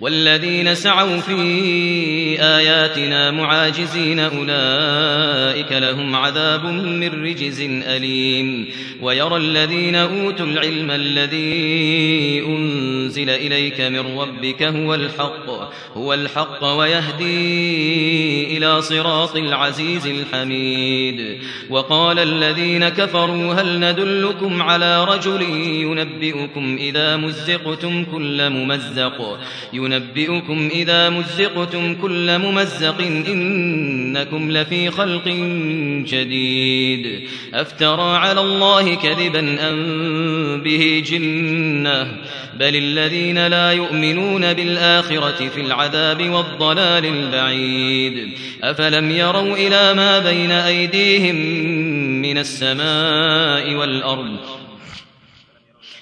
والذين سعوا في آياتنا معاجزين أولئك لهم عذاب من رجز أليم ويرى الذين أوتوا العلم الذي أنزل إليك من ربك هو الحق هو الحق ويهدي إلى صراط العزيز الحميد. وقال الذين كفروا هل ندلكم على رجل ينبئكم إذا مزقتم كل ممزق ينبئكم إذا مزقتم كل ممزق إنكم لفي خلق جديد أفترى على الله كذبا أم به جنة بل الذين لا يؤمنون بالآخرة في العذاب والضلال البعيد أفلم يروا إلى ما بين أيديهم من السماء والأرض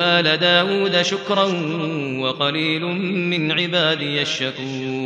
آل داود شكرا وقليل من عبادي الشكور.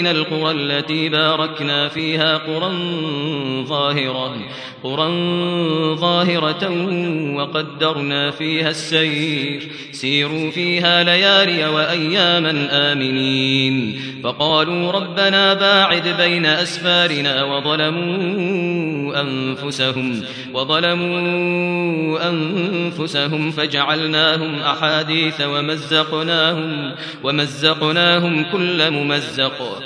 القرى التي باركنا فيها قرى ظاهرة قرى ظاهرة وقدرنا فيها السير. سيروا فيها ليالي وأياما آمنين. فقالوا ربنا باعد بين أسفارنا وظلموا أنفسهم وظلموا أنفسهم فجعلناهم أحاديث ومزقناهم ومزقناهم كل ممزق.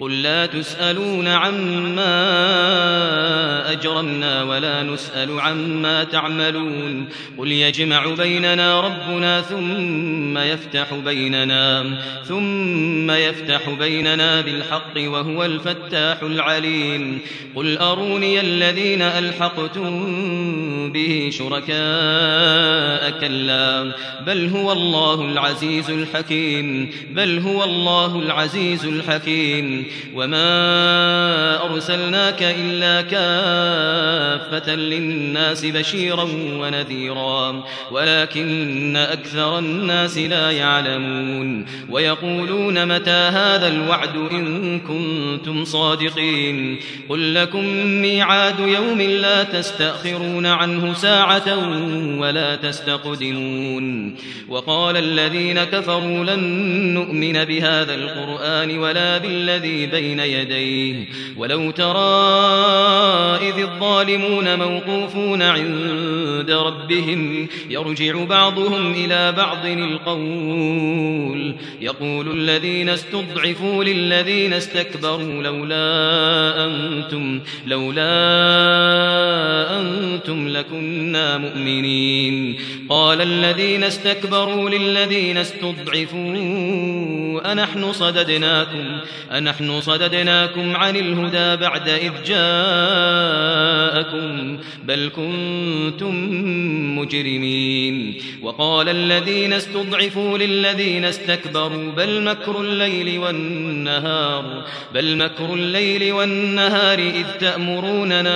قل لا تسألون عما أجرمنا ولا نسأل عما تعملون. قل يجمع بيننا ربنا ثم يفتح بيننا ثم يفتح بيننا بالحق وهو الفتاح العليم. قل أروني الذين ألحقتم به شركاء كلا بل هو الله العزيز الحكيم بل هو الله العزيز الحكيم. وما أرسلناك إلا كافة للناس بشيرا ونذيرا. ولكن أكثر الناس لا يعلمون. ويقولون متى هذا الوعد إن كنتم صادقين. قل لكم ميعاد يوم لا تستأخرون عنه ساعة ولا تستقدمون. وقال الذين كفروا لن نؤمن بهذا القرآن ولا بالذي بين يديه. ولو ترى إذ الظالمون موقوفون عند ربهم يرجع بعضهم إلى بعض القول. يقول الذين استضعفوا للذين استكبروا لولا أنتم لولا أنتم لكنا مؤمنين. قال الذين استكبروا للذين استضعفوا أنحن صددناكم أنحن صددناكم عن الهدى بعد إذ جاءكم بل كنتم مجرمين. وقال الذين استضعفوا للذين استكبروا بل مكر الليل والنهار بل مكر الليل والنهار إذ تأمروننا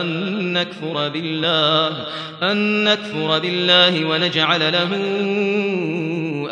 أن نكفر بالله أن نكفر بالله ونجعل له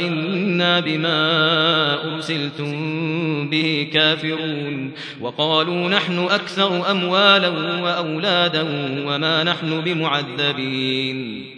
إنا بما أرسلتم به كافرون وقالوا نحن أكثر أموالا وأولادا وما نحن بمعذبين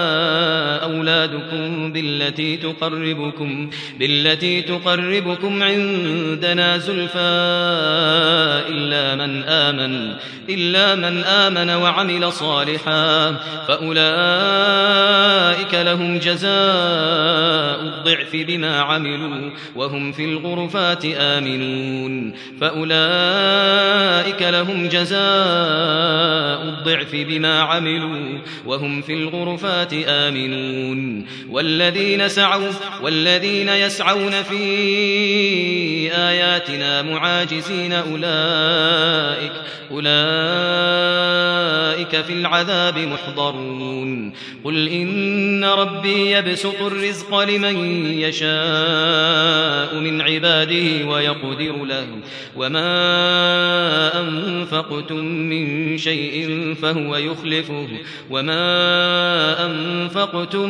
أولادكم بالتي تقربكم بالتي تقربكم عندنا زلفاء إلا من آمن إلا من آمن وعمل صالحا فأولئك لهم جزاء الضعف بما عملوا وهم في الغرفات آمنون فأولئك لهم جزاء الضعف بما عملوا وهم في الغرفات آمنون. والذين سعوا والذين يسعون في آياتنا معاجزين أولئك أولئك في العذاب محضرون قل إن ربي يبسط الرزق لمن يشاء من عباده ويقدر له وما أنفقتم من شيء فهو يخلفه وما أنفقتم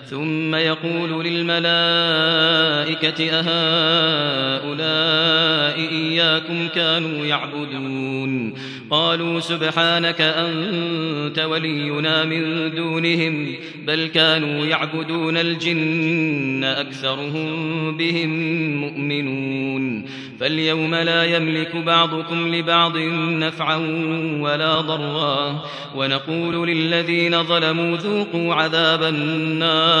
ثم يقول للملائكة أهؤلاء إياكم كانوا يعبدون قالوا سبحانك أنت ولينا من دونهم بل كانوا يعبدون الجن أكثرهم بهم مؤمنون فاليوم لا يملك بعضكم لبعض نفعا ولا ضرا ونقول للذين ظلموا ذوقوا عذاب النار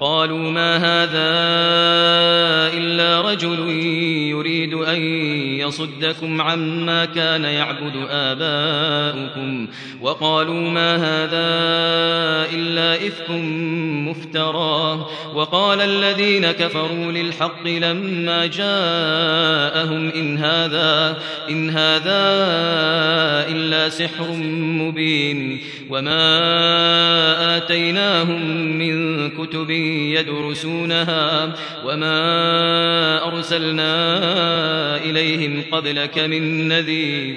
قالوا ما هذا إلا رجل يريد أن يصدكم عما كان يعبد آباؤكم. وقالوا ما هذا إلا إفك مفترى. وقال الذين كفروا للحق لما جاءهم إن هذا إن هذا إلا سحر مبين. وما آتيناهم من كتب يدرسونها وما أرسلنا إليهم قبلك من نذير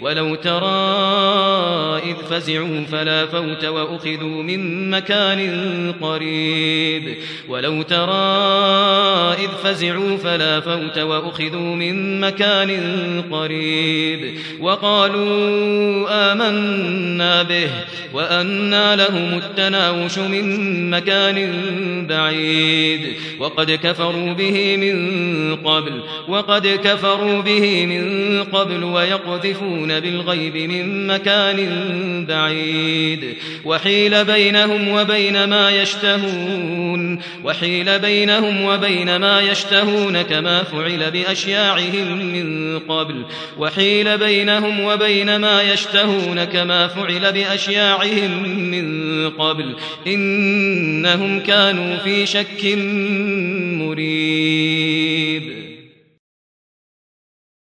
ولو ترى إذ فزعوا فلا فوت وأخذوا من مكان قريب. ولو ترى إذ فزعوا فلا فوت وأخذوا من مكان قريب. وقالوا آمنا به وأنا لهم التناوش من مكان بعيد. وقد كفروا به من قبل وقد كفروا به من قبل ويقذفون بالغيب من مكان بعيد وحيل بينهم وبين ما يشتهون وحيل بينهم وبين ما يشتهون كما فعل بأشياعهم من قبل وحيل بينهم وبين ما يشتهون كما فعل بأشياعهم من قبل إنهم كانوا في شك مريب